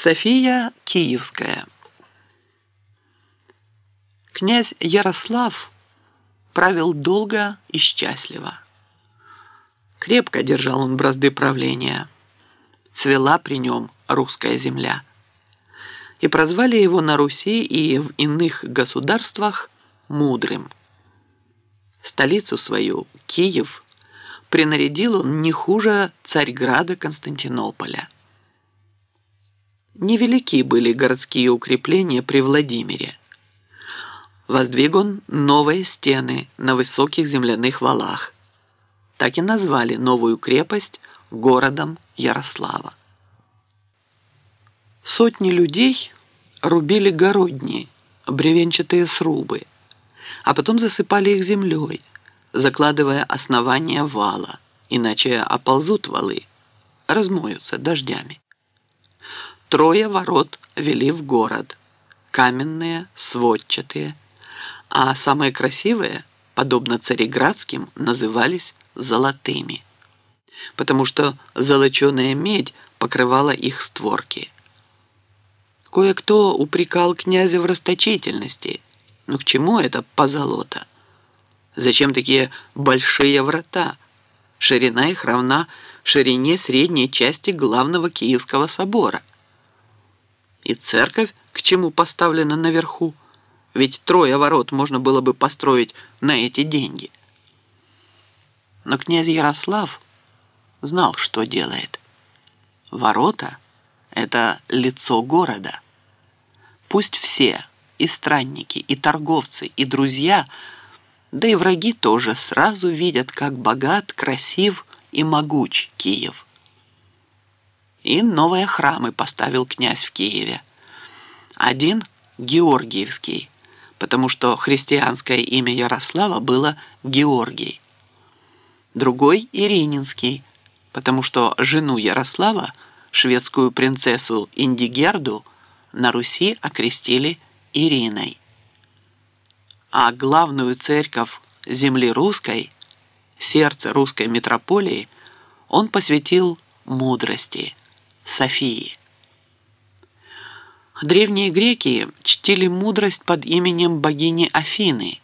София Киевская Князь Ярослав правил долго и счастливо. Крепко держал он бразды правления. Цвела при нем русская земля. И прозвали его на Руси и в иных государствах мудрым. Столицу свою, Киев, принарядил он не хуже Царьграда Константинополя. Невелики были городские укрепления при Владимире. Воздвиг он новые стены на высоких земляных валах. Так и назвали новую крепость городом Ярослава. Сотни людей рубили городни, бревенчатые срубы, а потом засыпали их землей, закладывая основание вала, иначе оползут валы, размоются дождями. Трое ворот вели в город. Каменные, сводчатые. А самые красивые, подобно цареградским, назывались золотыми. Потому что золоченая медь покрывала их створки. Кое-кто упрекал князя в расточительности. Но к чему это позолота? Зачем такие большие врата? Ширина их равна ширине средней части главного Киевского собора. И церковь к чему поставлена наверху? Ведь трое ворот можно было бы построить на эти деньги. Но князь Ярослав знал, что делает. Ворота — это лицо города. Пусть все, и странники, и торговцы, и друзья, да и враги тоже сразу видят, как богат, красив и могуч Киев. И новые храмы поставил князь в Киеве. Один – Георгиевский, потому что христианское имя Ярослава было Георгий. Другой – Ирининский, потому что жену Ярослава, шведскую принцессу Индигерду, на Руси окрестили Ириной. А главную церковь земли русской, сердце русской метрополии, он посвятил мудрости – Софии. Древние греки чтили мудрость под именем богини Афины,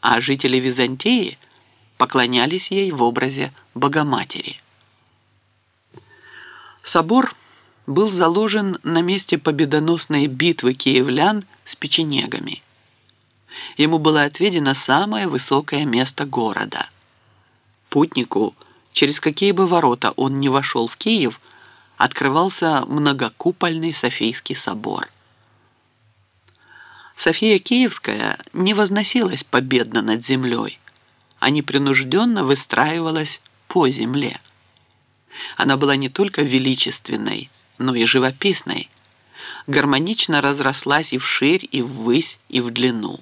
а жители Византии поклонялись ей в образе Богоматери. Собор был заложен на месте победоносной битвы киевлян с печенегами. Ему было отведено самое высокое место города. Путнику, через какие бы ворота он ни вошел в Киев – открывался многокупольный Софийский собор. София Киевская не возносилась победно над землей, а непринужденно выстраивалась по земле. Она была не только величественной, но и живописной, гармонично разрослась и вширь, и ввысь, и в длину.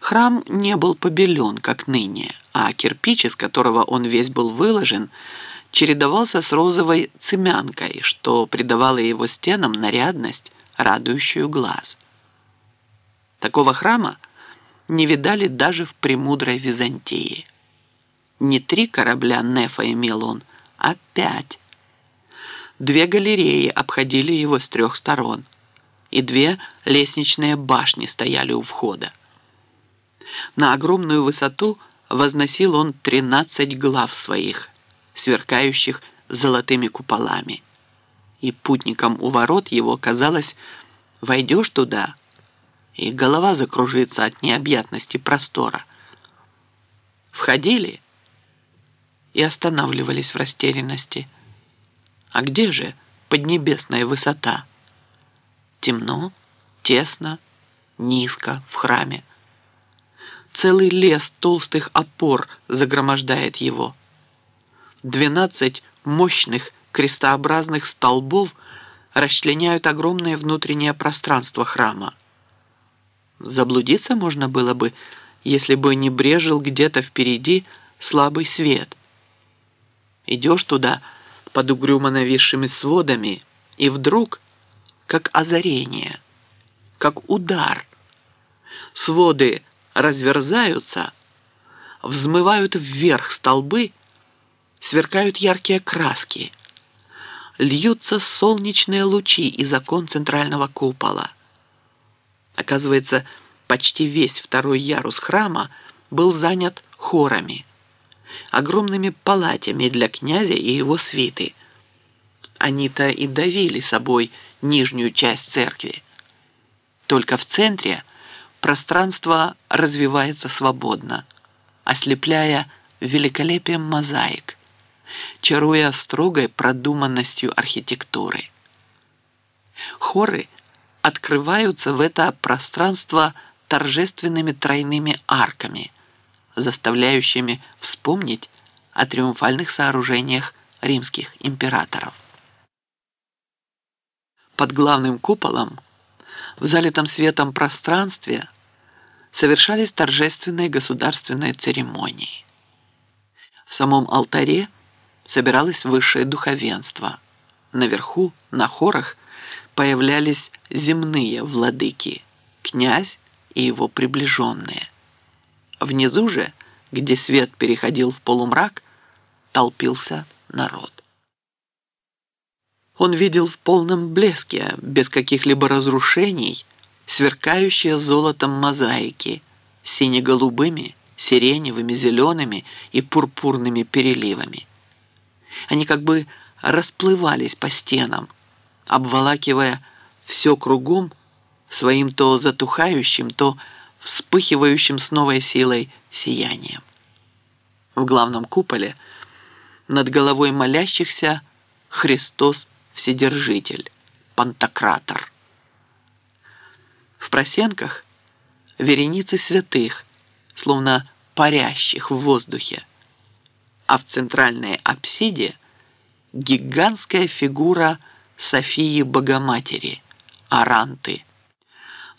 Храм не был побелен, как ныне, а кирпич, из которого он весь был выложен, чередовался с розовой цемянкой, что придавало его стенам нарядность, радующую глаз. Такого храма не видали даже в премудрой Византии. Не три корабля Нефа имел он, а пять. Две галереи обходили его с трех сторон, и две лестничные башни стояли у входа. На огромную высоту возносил он тринадцать глав своих – сверкающих золотыми куполами. И путникам у ворот его казалось, войдешь туда, и голова закружится от необъятности простора. Входили и останавливались в растерянности. А где же поднебесная высота? Темно, тесно, низко в храме. Целый лес толстых опор загромождает его. Двенадцать мощных крестообразных столбов расчленяют огромное внутреннее пространство храма. Заблудиться можно было бы, если бы не брежил где-то впереди слабый свет. Идешь туда под угрюмо нависшими сводами, и вдруг, как озарение, как удар, своды разверзаются, взмывают вверх столбы, сверкают яркие краски, льются солнечные лучи из окон центрального купола. Оказывается, почти весь второй ярус храма был занят хорами, огромными палатями для князя и его свиты. Они-то и давили собой нижнюю часть церкви. Только в центре пространство развивается свободно, ослепляя великолепием мозаик, чаруя строгой продуманностью архитектуры. Хоры открываются в это пространство торжественными тройными арками, заставляющими вспомнить о триумфальных сооружениях римских императоров. Под главным куполом, в залитом светом пространстве, совершались торжественные государственные церемонии. В самом алтаре собиралось высшее духовенство. Наверху, на хорах, появлялись земные владыки, князь и его приближенные. Внизу же, где свет переходил в полумрак, толпился народ. Он видел в полном блеске, без каких-либо разрушений, сверкающие золотом мозаики сине-голубыми, сиреневыми, зелеными и пурпурными переливами. Они как бы расплывались по стенам, обволакивая все кругом своим то затухающим, то вспыхивающим с новой силой сиянием. В главном куполе над головой молящихся Христос Вседержитель, Пантократор. В просенках вереницы святых, словно парящих в воздухе, а в центральной апсиде гигантская фигура Софии Богоматери, Аранты.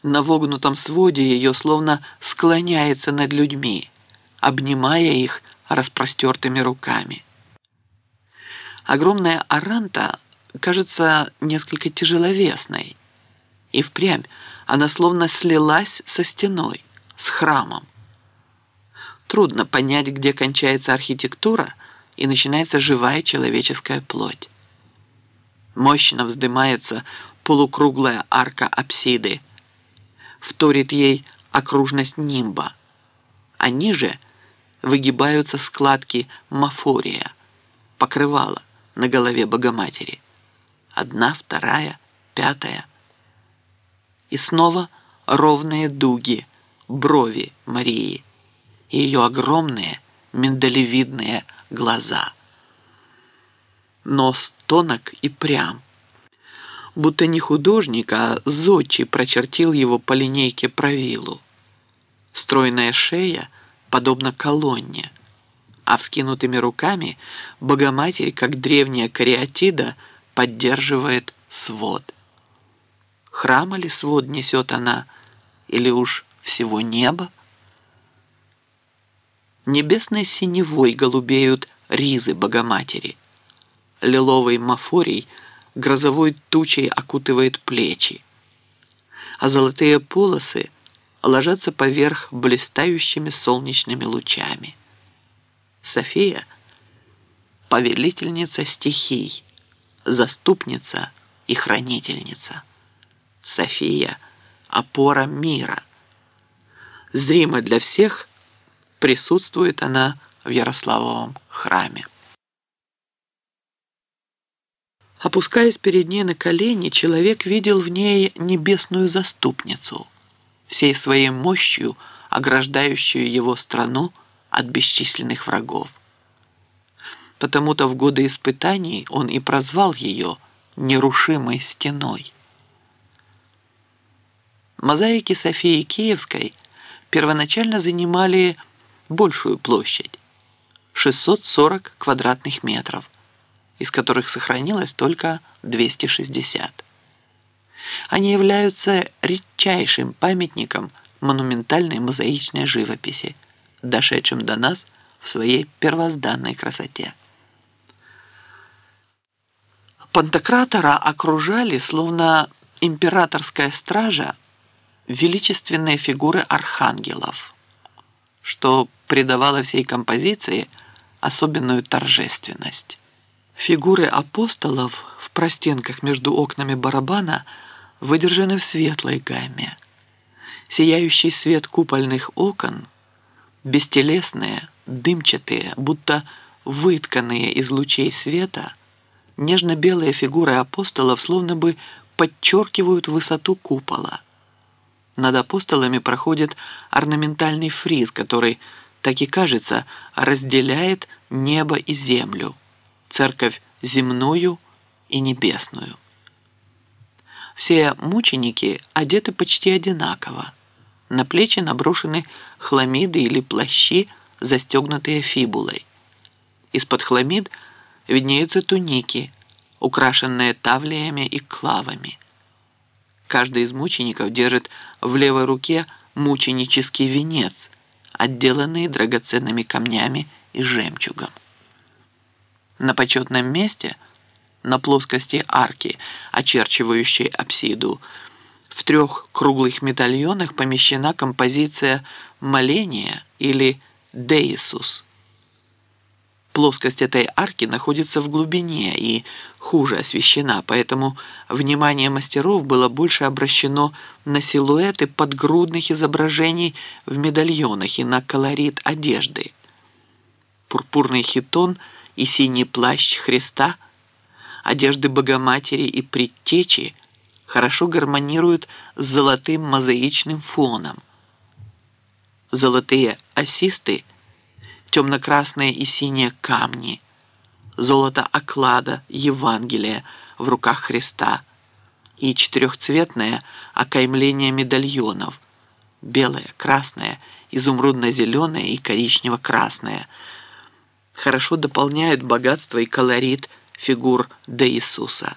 На вогнутом своде ее словно склоняется над людьми, обнимая их распростертыми руками. Огромная Аранта кажется несколько тяжеловесной, и впрямь она словно слилась со стеной, с храмом. Трудно понять, где кончается архитектура и начинается живая человеческая плоть. Мощно вздымается полукруглая арка апсиды, вторит ей окружность нимба, а ниже выгибаются складки мафория, покрывала на голове Богоматери. Одна, вторая, пятая. И снова ровные дуги, брови Марии и ее огромные миндалевидные глаза. Нос тонок и прям, будто не художник, а зодчий прочертил его по линейке правилу. Стройная шея подобна колонне, а вскинутыми руками Богоматерь, как древняя кариатида, поддерживает свод. Храма ли свод несет она, или уж всего неба? Небесной синевой голубеют ризы Богоматери. Лиловый мафорий грозовой тучей окутывает плечи, а золотые полосы ложатся поверх блистающими солнечными лучами. София — повелительница стихий, заступница и хранительница. София — опора мира. Зримо для всех — присутствует она в Ярославовом храме. Опускаясь перед ней на колени, человек видел в ней небесную заступницу, всей своей мощью ограждающую его страну от бесчисленных врагов. Потому-то в годы испытаний он и прозвал ее «нерушимой стеной». Мозаики Софии Киевской первоначально занимали большую площадь – 640 квадратных метров, из которых сохранилось только 260. Они являются редчайшим памятником монументальной мозаичной живописи, дошедшим до нас в своей первозданной красоте. Пантократора окружали, словно императорская стража, величественные фигуры архангелов – что придавало всей композиции особенную торжественность. Фигуры апостолов в простенках между окнами барабана выдержаны в светлой гамме. Сияющий свет купольных окон, бестелесные, дымчатые, будто вытканные из лучей света, нежно-белые фигуры апостолов словно бы подчеркивают высоту купола. Над апостолами проходит орнаментальный фриз, который, так и кажется, разделяет небо и землю, церковь земную и небесную. Все мученики одеты почти одинаково. На плечи наброшены хламиды или плащи, застегнутые фибулой. Из-под хламид виднеются туники, украшенные тавлиями и клавами. Каждый из мучеников держит в левой руке мученический венец, отделанный драгоценными камнями и жемчугом. На почетном месте, на плоскости арки, очерчивающей апсиду, в трех круглых медальонах помещена композиция «Моление» или «Деисус». Плоскость этой арки находится в глубине и хуже освещена, поэтому внимание мастеров было больше обращено на силуэты подгрудных изображений в медальонах и на колорит одежды. Пурпурный хитон и синий плащ Христа, одежды Богоматери и предтечи хорошо гармонируют с золотым мозаичным фоном. Золотые осисты – темно-красные и синие камни, золото оклада Евангелия в руках Христа и четырехцветное окаймление медальонов, белое, красное, изумрудно-зеленое и коричнево-красное, хорошо дополняют богатство и колорит фигур до Иисуса.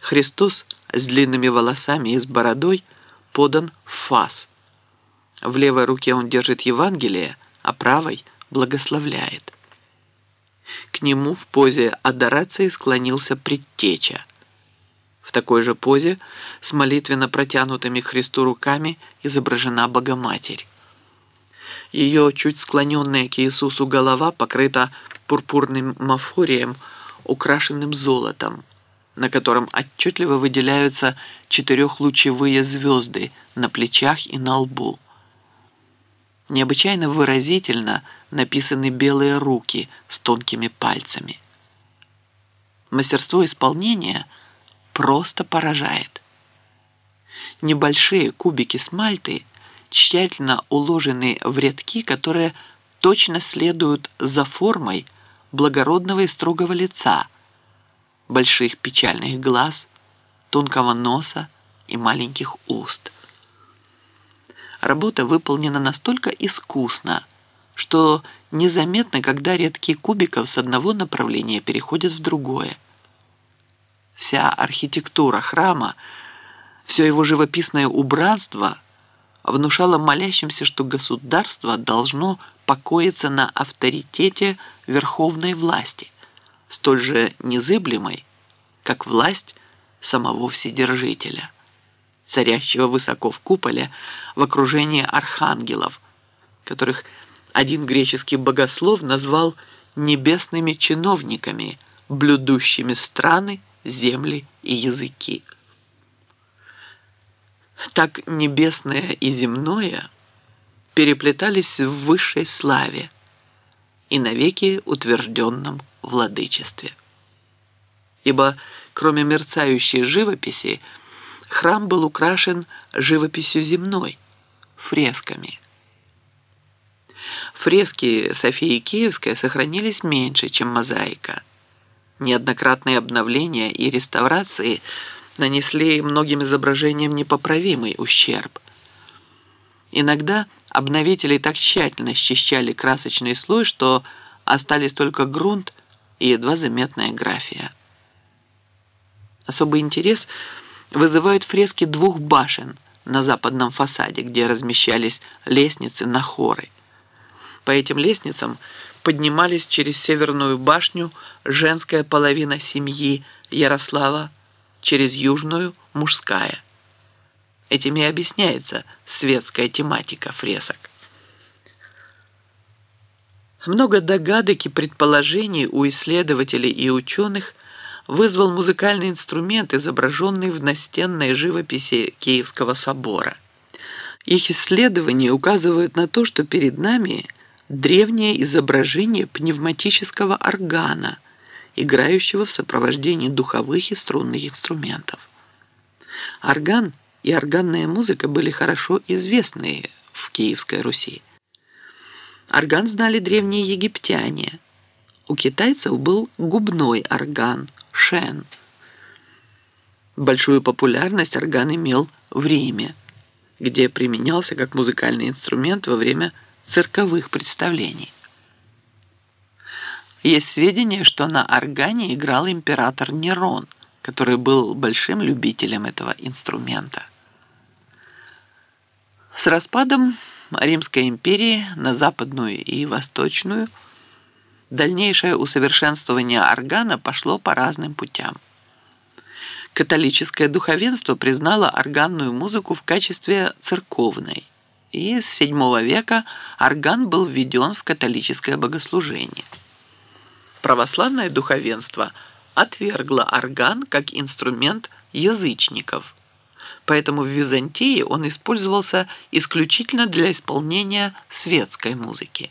Христос с длинными волосами и с бородой подан в фас. В левой руке он держит Евангелие, а правой благословляет. К нему в позе адорации склонился предтеча. В такой же позе с молитвенно протянутыми Христу руками изображена Богоматерь. Ее чуть склоненная к Иисусу голова покрыта пурпурным мафорием, украшенным золотом, на котором отчетливо выделяются четырехлучевые звезды на плечах и на лбу необычайно выразительно написаны белые руки с тонкими пальцами. Мастерство исполнения просто поражает. Небольшие кубики смальты тщательно уложены в рядки, которые точно следуют за формой благородного и строгого лица, больших печальных глаз, тонкого носа и маленьких уст – Работа выполнена настолько искусно, что незаметно, когда редкие кубиков с одного направления переходят в другое. Вся архитектура храма, все его живописное убранство внушало молящимся, что государство должно покоиться на авторитете верховной власти, столь же незыблемой, как власть самого Вседержителя царящего высоко в куполе в окружении архангелов, которых один греческий богослов назвал небесными чиновниками, блюдущими страны, земли и языки. Так небесное и земное переплетались в высшей славе и навеки утвержденном владычестве. Ибо кроме мерцающей живописи – храм был украшен живописью земной, фресками. Фрески Софии Киевской сохранились меньше, чем мозаика. Неоднократные обновления и реставрации нанесли многим изображениям непоправимый ущерб. Иногда обновители так тщательно счищали красочный слой, что остались только грунт и едва заметная графия. Особый интерес – вызывают фрески двух башен на западном фасаде, где размещались лестницы на хоры. По этим лестницам поднимались через северную башню женская половина семьи Ярослава, через южную – мужская. Этим и объясняется светская тематика фресок. Много догадок и предположений у исследователей и ученых вызвал музыкальный инструмент, изображенный в настенной живописи Киевского собора. Их исследования указывают на то, что перед нами древнее изображение пневматического органа, играющего в сопровождении духовых и струнных инструментов. Орган и органная музыка были хорошо известны в Киевской Руси. Орган знали древние египтяне. У китайцев был губной орган – шен. Большую популярность орган имел в Риме, где применялся как музыкальный инструмент во время цирковых представлений. Есть сведения, что на органе играл император Нерон, который был большим любителем этого инструмента. С распадом Римской империи на западную и восточную, дальнейшее усовершенствование органа пошло по разным путям. Католическое духовенство признало органную музыку в качестве церковной, и с VII века орган был введен в католическое богослужение. Православное духовенство отвергло орган как инструмент язычников – поэтому в Византии он использовался исключительно для исполнения светской музыки.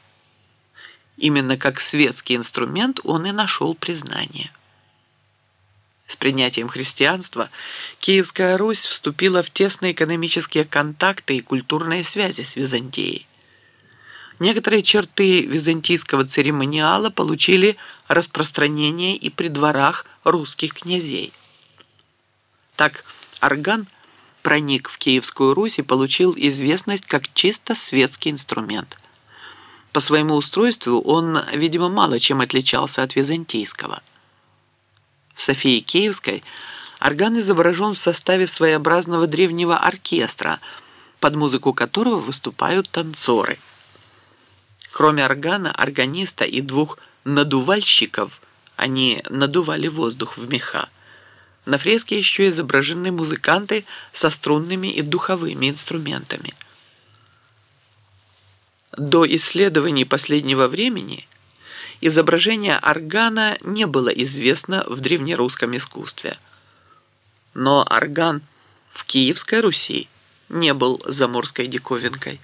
Именно как светский инструмент он и нашел признание. С принятием христианства Киевская Русь вступила в тесные экономические контакты и культурные связи с Византией. Некоторые черты византийского церемониала получили распространение и при дворах русских князей. Так, орган – проник в Киевскую Русь и получил известность как чисто светский инструмент. По своему устройству он, видимо, мало чем отличался от византийского. В Софии Киевской орган изображен в составе своеобразного древнего оркестра, под музыку которого выступают танцоры. Кроме органа, органиста и двух надувальщиков, они надували воздух в меха, на фреске еще изображены музыканты со струнными и духовыми инструментами. До исследований последнего времени изображение органа не было известно в древнерусском искусстве. Но орган в Киевской Руси не был заморской диковинкой.